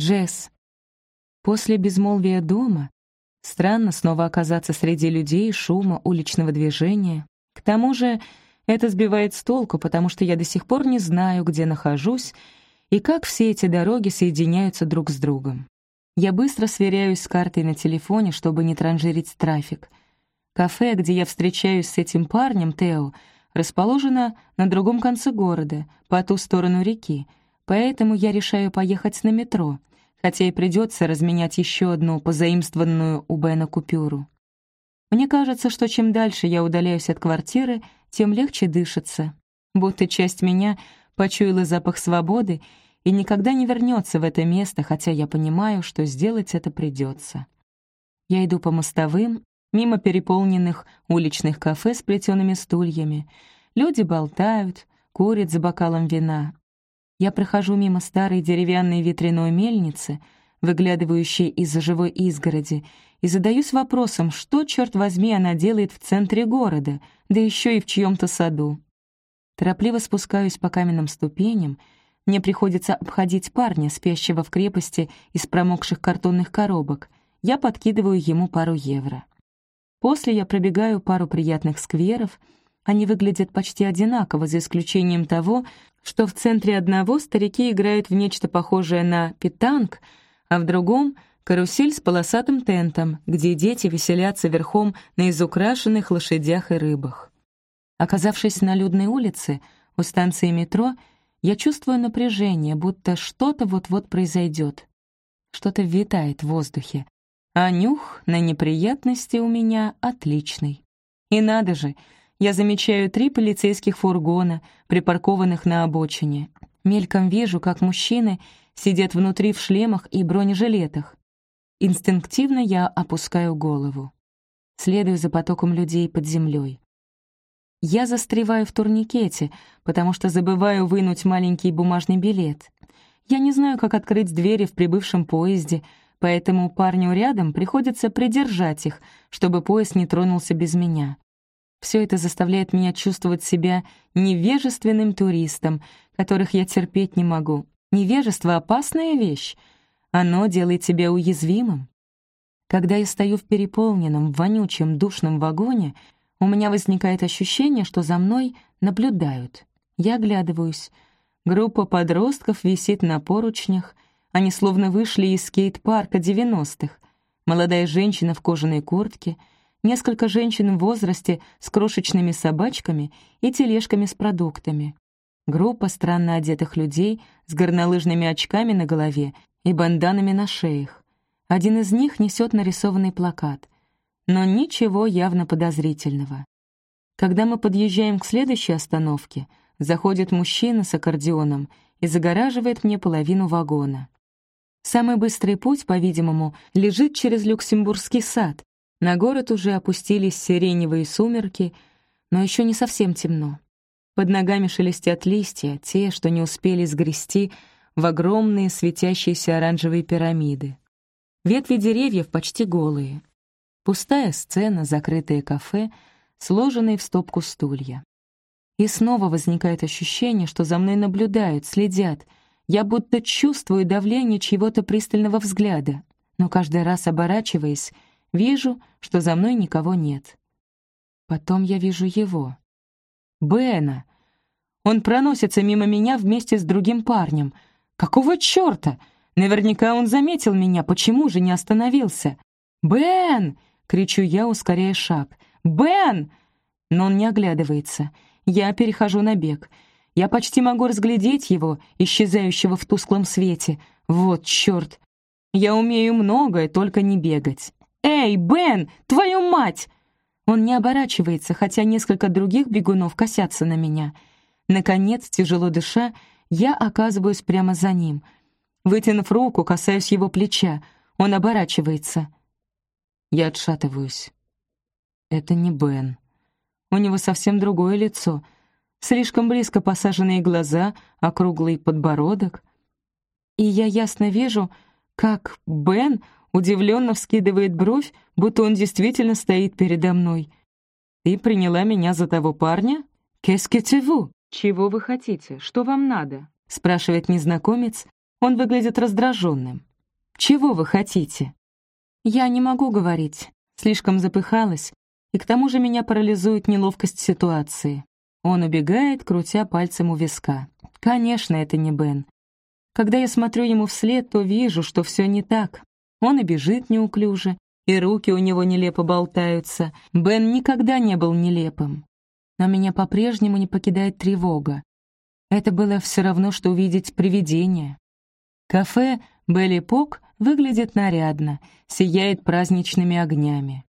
Джесс. После безмолвия дома странно снова оказаться среди людей, шума, уличного движения. К тому же это сбивает с толку, потому что я до сих пор не знаю, где нахожусь и как все эти дороги соединяются друг с другом. Я быстро сверяюсь с картой на телефоне, чтобы не транжирить трафик. Кафе, где я встречаюсь с этим парнем, Тео, расположено на другом конце города, по ту сторону реки, поэтому я решаю поехать на метро, хотя и придется разменять еще одну позаимствованную у Бена купюру. Мне кажется, что чем дальше я удаляюсь от квартиры, тем легче дышится. Будто часть меня почуяла запах свободы и никогда не вернется в это место, хотя я понимаю, что сделать это придется. Я иду по мостовым, мимо переполненных уличных кафе с плетеными стульями. Люди болтают, курят за бокалом вина. Я прохожу мимо старой деревянной ветряной мельницы, выглядывающей из-за живой изгороди, и задаюсь вопросом, что, черт возьми, она делает в центре города, да еще и в чьем-то саду. Торопливо спускаюсь по каменным ступеням, мне приходится обходить парня, спящего в крепости из промокших картонных коробок. Я подкидываю ему пару евро. После я пробегаю пару приятных скверов. Они выглядят почти одинаково, за исключением того, что в центре одного старики играют в нечто похожее на питанг, а в другом — Карусель с полосатым тентом, где дети веселятся верхом на изукрашенных лошадях и рыбах. Оказавшись на людной улице, у станции метро, я чувствую напряжение, будто что-то вот-вот произойдет. Что-то витает в воздухе. А нюх на неприятности у меня отличный. И надо же, я замечаю три полицейских фургона, припаркованных на обочине. Мельком вижу, как мужчины сидят внутри в шлемах и бронежилетах. Инстинктивно я опускаю голову. Следую за потоком людей под землей. Я застреваю в турникете, потому что забываю вынуть маленький бумажный билет. Я не знаю, как открыть двери в прибывшем поезде, поэтому парню рядом приходится придержать их, чтобы поезд не тронулся без меня. Все это заставляет меня чувствовать себя невежественным туристом, которых я терпеть не могу. Невежество — опасная вещь — оно делает тебя уязвимым. Когда я стою в переполненном, вонючем, душном вагоне, у меня возникает ощущение, что за мной наблюдают. Я оглядываюсь. Группа подростков висит на поручнях. Они словно вышли из скейт-парка 90-х. Молодая женщина в кожаной куртке, несколько женщин в возрасте с крошечными собачками и тележками с продуктами. Группа странно одетых людей с горнолыжными очками на голове и банданами на шеях. Один из них несет нарисованный плакат, но ничего явно подозрительного. Когда мы подъезжаем к следующей остановке, заходит мужчина с аккордеоном и загораживает мне половину вагона. Самый быстрый путь, по-видимому, лежит через Люксембургский сад. На город уже опустились сиреневые сумерки, но еще не совсем темно. Под ногами шелестят листья, те, что не успели сгрести в огромные светящиеся оранжевые пирамиды. Ветви деревьев почти голые. Пустая сцена, закрытое кафе, сложенные в стопку стулья. И снова возникает ощущение, что за мной наблюдают, следят. Я будто чувствую давление чьего-то пристального взгляда, но каждый раз оборачиваясь, вижу, что за мной никого нет. Потом я вижу его. Бена. Он проносится мимо меня вместе с другим парнем — Какого чёрта? Наверняка он заметил меня, почему же не остановился? «Бен!» — кричу я, ускоряя шаг. «Бен!» Но он не оглядывается. Я перехожу на бег. Я почти могу разглядеть его, исчезающего в тусклом свете. Вот чёрт! Я умею многое, только не бегать. «Эй, Бен, твою мать!» Он не оборачивается, хотя несколько других бегунов косятся на меня. Наконец, тяжело дыша, я оказываюсь прямо за ним. Вытянув руку, касаюсь его плеча. Он оборачивается. Я отшатываюсь. Это не Бен. У него совсем другое лицо. Слишком близко посаженные глаза, округлый подбородок. И я ясно вижу, как Бен удивленно вскидывает бровь, будто он действительно стоит передо мной. «Ты приняла меня за того парня? Qu'est-ce «Чего вы хотите? Что вам надо?» — спрашивает незнакомец. Он выглядит раздраженным. Чего вы хотите?» Я не могу говорить, слишком запыхалась, и к тому же меня парализует неловкость ситуации. Он убегает, крутя пальцем у виска. Конечно, это не Бен. Когда я смотрю ему вслед, то вижу, что все не так. Он и бежит неуклюже, и руки у него нелепо болтаются. Бен никогда не был нелепым. Но меня по-прежнему не покидает тревога. Это было все равно, что увидеть привидение. Кафе «Белли Пок» выглядит нарядно, сияет праздничными огнями.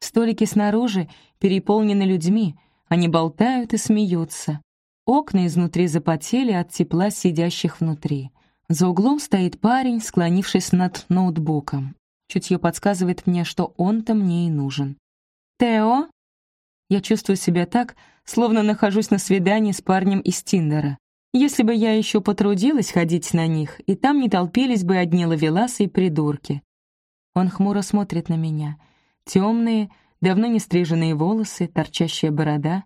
Столики снаружи переполнены людьми, они болтают и смеются. Окна изнутри запотели от тепла сидящих внутри. За углом стоит парень, склонившись над ноутбуком. Чутье подсказывает мне, что он-то мне и нужен. «Тео?» Я чувствую себя так, словно нахожусь на свидании с парнем из Тиндера. Если бы я еще потрудилась ходить на них, и там не толпились бы одни ловеласы и придурки. Он хмуро смотрит на меня. Темные, давно не стриженные волосы, торчащая борода.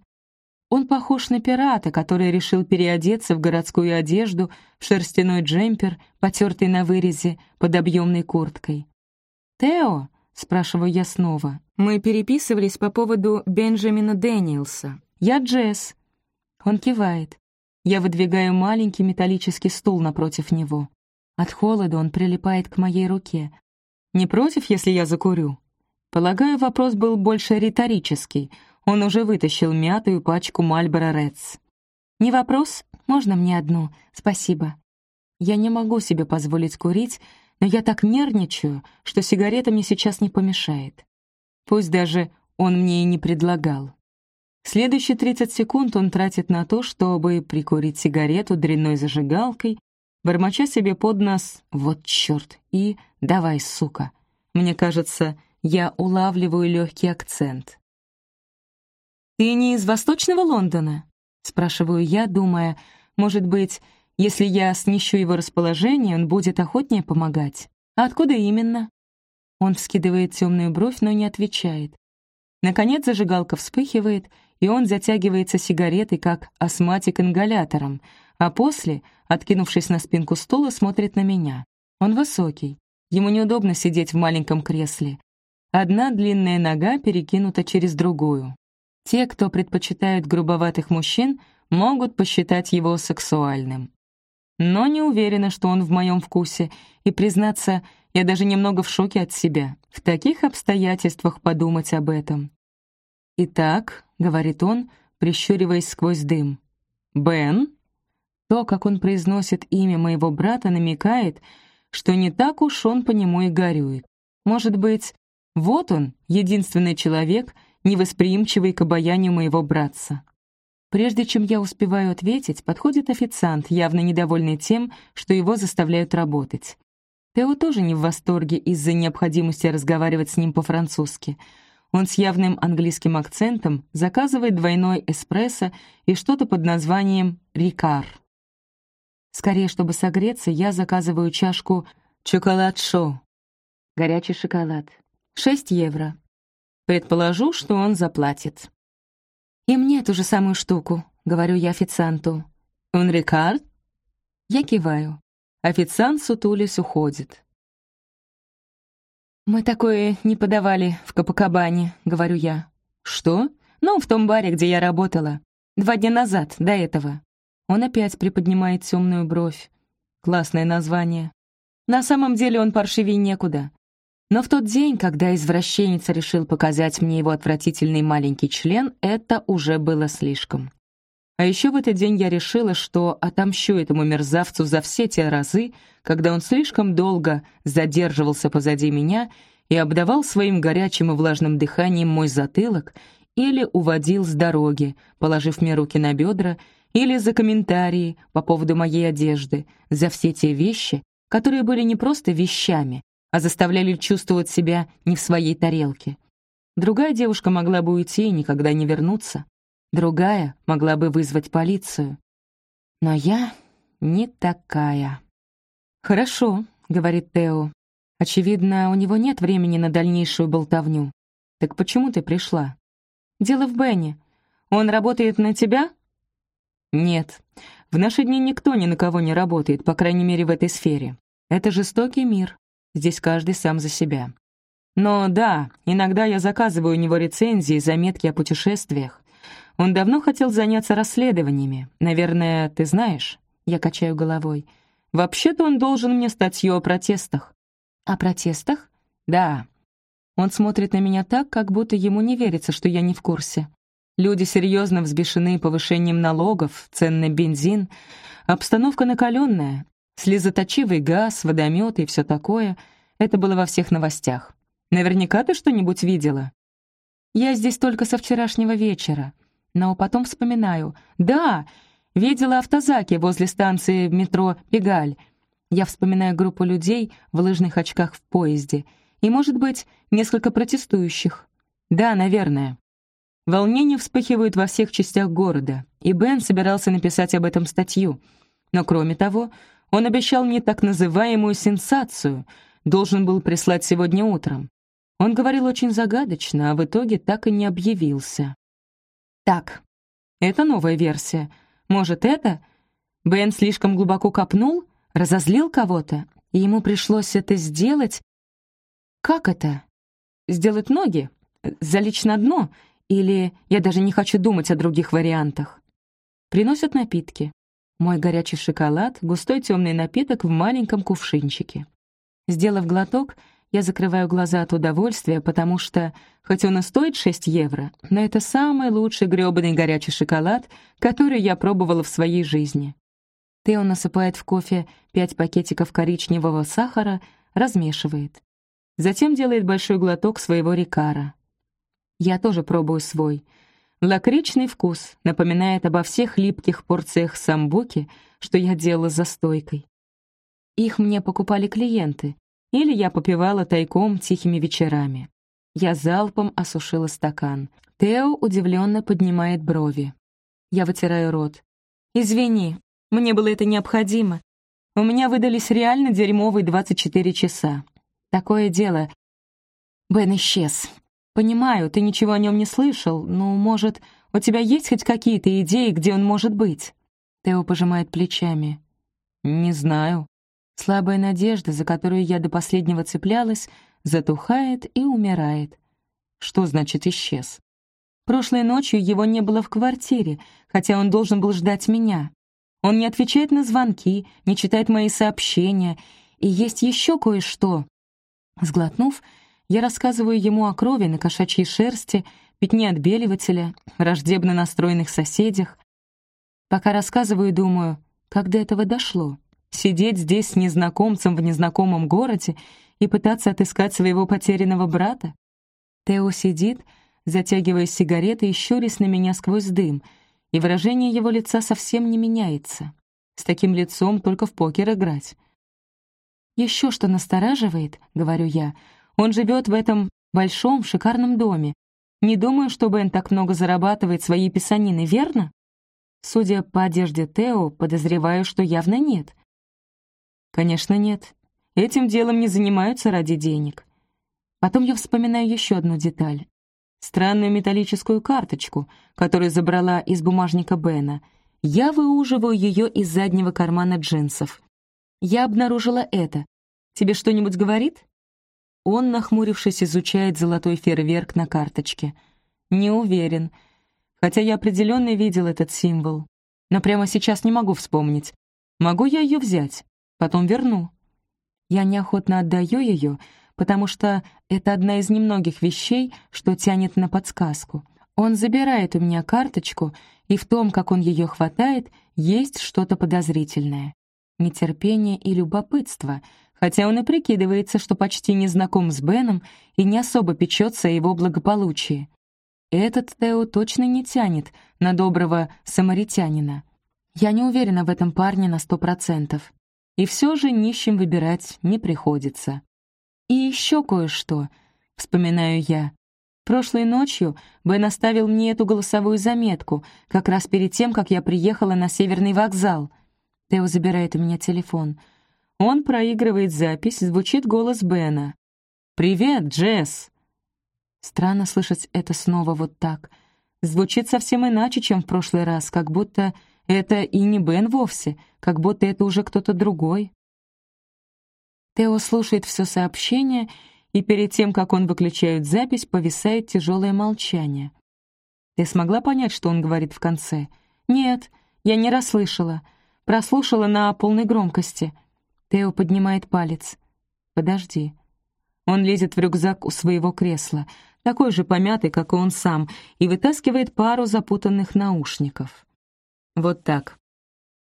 Он похож на пирата, который решил переодеться в городскую одежду, в шерстяной джемпер, потертый на вырезе, под объемной курткой. «Тео?» — спрашиваю я снова. Мы переписывались по поводу Бенджамина Дэниелса. «Я Джесс». Он кивает. Я выдвигаю маленький металлический стул напротив него. От холода он прилипает к моей руке. «Не против, если я закурю?» Полагаю, вопрос был больше риторический — он уже вытащил мятую пачку Мальборо Редс. «Не вопрос, можно мне одну, спасибо». Я не могу себе позволить курить, но я так нервничаю, что сигарета мне сейчас не помешает. Пусть даже он мне и не предлагал. Следующие 30 секунд он тратит на то, чтобы прикурить сигарету дрянной зажигалкой, бормоча себе под нос «вот чёрт» и «давай, сука». Мне кажется, я улавливаю легкий акцент. «Ты не из Восточного Лондона?» — спрашиваю я, думая, может быть, если я снищу его расположение, он будет охотнее помогать. А откуда именно? Он вскидывает темную бровь, но не отвечает. Наконец зажигалка вспыхивает, и он затягивается сигаретой, как астматик ингалятором, а после, откинувшись на спинку стула, смотрит на меня. Он высокий. Ему неудобно сидеть в маленьком кресле. Одна длинная нога перекинута через другую. Те, кто предпочитает грубоватых мужчин, могут посчитать его сексуальным. Но не уверена, что он в моем вкусе, и, признаться, я даже немного в шоке от себя. В таких обстоятельствах подумать об этом. «Итак», — говорит он, прищуриваясь сквозь дым, — «Бен?» То, как он произносит имя моего брата, намекает, что не так уж он по нему и горюет. Может быть, вот он, единственный человек — невосприимчивый к обаянию моего братца. Прежде чем я успеваю ответить, подходит официант, явно недовольный тем, что его заставляют работать. Тео тоже не в восторге из-за необходимости разговаривать с ним по-французски. Он с явным английским акцентом заказывает двойной эспрессо и что-то под названием «Рикар». Скорее, чтобы согреться, я заказываю чашку «Чоколад-шоу». Горячий шоколад. 6 евро. Предположу, что он заплатит. «И мне ту же самую штуку», — говорю я официанту. «Он Рикард?» Я киваю. Официант сутулись уходит. «Мы такое не подавали в Капакабане», — говорю я. «Что?» «Ну, в том баре, где я работала. Два дня назад, до этого». Он опять приподнимает темную бровь. Классное название. На самом деле он паршивей некуда. Но в тот день, когда извращенец решил показать мне его отвратительный маленький член, это уже было слишком. А еще в этот день я решила, что отомщу этому мерзавцу за все те разы, когда он слишком долго задерживался позади меня и обдавал своим горячим и влажным дыханием мой затылок или уводил с дороги, положив мне руки на бедра, или за комментарии по поводу моей одежды, за все те вещи, которые были не просто вещами, а заставляли чувствовать себя не в своей тарелке. Другая девушка могла бы уйти и никогда не вернуться. Другая могла бы вызвать полицию. Но я не такая. «Хорошо», — говорит Тео. «Очевидно, у него нет времени на дальнейшую болтовню. Так почему ты пришла?» «Дело в Бенни. Он работает на тебя?» «Нет. В наши дни никто ни на кого не работает, по крайней мере, в этой сфере. Это жестокий мир. Здесь каждый сам за себя. Но да, иногда я заказываю у него рецензии, заметки о путешествиях. Он давно хотел заняться расследованиями. Наверное, ты знаешь?» Я качаю головой. «Вообще-то он должен мне статью о протестах». «О протестах?» «Да». Он смотрит на меня так, как будто ему не верится, что я не в курсе. Люди серьезно взбешены повышением налогов, цен на бензин. Обстановка накаленная. Слезоточивый газ, водометы и все такое. Это было во всех новостях. Наверняка ты что-нибудь видела? Я здесь только со вчерашнего вечера. Но потом вспоминаю. Да, видела автозаки возле станции метро «Пегаль». Я вспоминаю группу людей в лыжных очках в поезде. И, может быть, несколько протестующих. Да, наверное. Волнения вспыхивают во всех частях города, и Бен собирался написать об этом статью. Но, кроме того, он обещал мне так называемую сенсацию, должен был прислать сегодня утром. Он говорил очень загадочно, а в итоге так и не объявился. Так, это новая версия. Может, это? Бен слишком глубоко копнул, разозлил кого-то, и ему пришлось это сделать. Как это? Сделать ноги? Залечь на дно? Или я даже не хочу думать о других вариантах? Приносят напитки. Мой горячий шоколад, густой темный напиток в маленьком кувшинчике. Сделав глоток, я закрываю глаза от удовольствия, потому что, хоть он и стоит 6 евро, но это самый лучший грёбаный горячий шоколад, который я пробовала в своей жизни. Тео насыпает в кофе пять пакетиков коричневого сахара, размешивает. Затем делает большой глоток своего рикара. Я тоже пробую свой — Лакричный вкус напоминает обо всех липких порциях самбуки, что я делала за стойкой. Их мне покупали клиенты, или я попивала тайком тихими вечерами. Я залпом осушила стакан. Тео удивленно поднимает брови. Я вытираю рот. «Извини, мне было это необходимо. У меня выдались реально дерьмовые 24 часа. Такое дело. Бен исчез. «Понимаю, ты ничего о нем не слышал, но, может, у тебя есть хоть какие-то идеи, где он может быть?» Тео пожимает плечами. «Не знаю. Слабая надежда, за которую я до последнего цеплялась, затухает и умирает. Что значит «исчез»? Прошлой ночью его не было в квартире, хотя он должен был ждать меня. Он не отвечает на звонки, не читает мои сообщения, и есть еще кое-что. Сглотнув, я рассказываю ему о крови на кошачьей шерсти, пятне отбеливателя, враждебно настроенных соседях. Пока рассказываю, думаю, как до этого дошло. Сидеть здесь с незнакомцем в незнакомом городе и пытаться отыскать своего потерянного брата? Тео сидит, затягивая сигареты и щурясь на меня сквозь дым, и выражение его лица совсем не меняется. С таким лицом только в покер играть. «Еще что настораживает, — говорю я, — он живет в этом большом, шикарном доме. Не думаю, что Бен так много зарабатывает своей писаниной, верно? Судя по одежде Тео, подозреваю, что явно нет. Конечно, нет. Этим делом не занимаются ради денег. Потом я вспоминаю еще одну деталь. Странную металлическую карточку, которую забрала из бумажника Бена. Я выуживаю ее из заднего кармана джинсов. Я обнаружила это. Тебе что-нибудь говорит? Он, нахмурившись, изучает золотой фейерверк на карточке. Не уверен. Хотя я определенно видел этот символ. Но прямо сейчас не могу вспомнить. Могу я ее взять? Потом верну. Я неохотно отдаю ее, потому что это одна из немногих вещей, что тянет на подсказку. Он забирает у меня карточку, и в том, как он ее хватает, есть что-то подозрительное. Нетерпение и любопытство — хотя он и прикидывается, что почти не знаком с Беном и не особо печется о его благополучии. Этот Тео точно не тянет на доброго самаритянина. Я не уверена в этом парне на сто процентов. И все же нищим выбирать не приходится. И еще кое-что, вспоминаю я. Прошлой ночью Бен оставил мне эту голосовую заметку, как раз перед тем, как я приехала на Северный вокзал. Тео забирает у меня телефон — он проигрывает запись, звучит голос Бена. «Привет, Джесс!» Странно слышать это снова вот так. Звучит совсем иначе, чем в прошлый раз, как будто это и не Бен вовсе, как будто это уже кто-то другой. Тео слушает все сообщение, и перед тем, как он выключает запись, повисает тяжелое молчание. «Ты смогла понять, что он говорит в конце?» «Нет, я не расслышала. Прослушала на полной громкости». Тео поднимает палец. «Подожди». Он лезет в рюкзак у своего кресла, такой же помятый, как и он сам, и вытаскивает пару запутанных наушников. Вот так.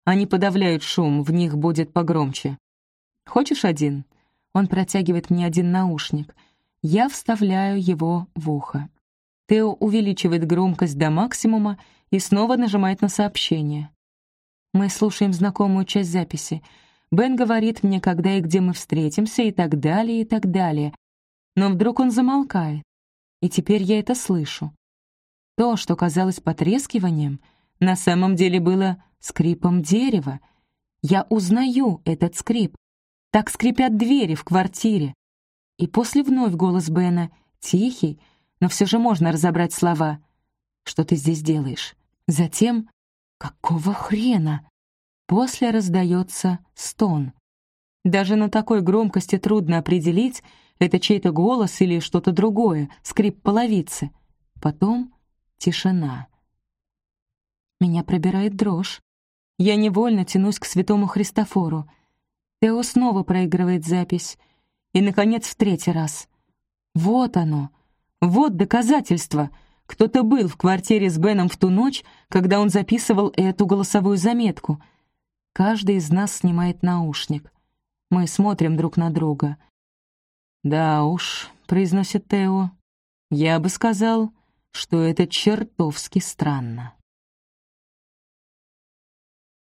Они подавляют шум, в них будет погромче. «Хочешь один?» Он протягивает мне один наушник. Я вставляю его в ухо. Тео увеличивает громкость до максимума и снова нажимает на сообщение. Мы слушаем знакомую часть записи. Бен говорит мне, когда и где мы встретимся, и так далее, и так далее. Но вдруг он замолкает. И теперь я это слышу. То, что казалось потрескиванием, на самом деле было скрипом дерева. Я узнаю этот скрип. Так скрипят двери в квартире. И после вновь голос Бена, тихий, но все же можно разобрать слова. «Что ты здесь делаешь?» Затем «Какого хрена?» После раздается стон. Даже на такой громкости трудно определить, это чей-то голос или что-то другое, скрип половицы. Потом тишина. Меня пробирает дрожь. Я невольно тянусь к святому Христофору. Тео снова проигрывает запись. И, наконец, в третий раз. Вот оно. Вот доказательство. Кто-то был в квартире с Беном в ту ночь, когда он записывал эту голосовую заметку. Каждый из нас снимает наушник. Мы смотрим друг на друга. «Да уж», — произносит Тео, — «я бы сказал, что это чертовски странно».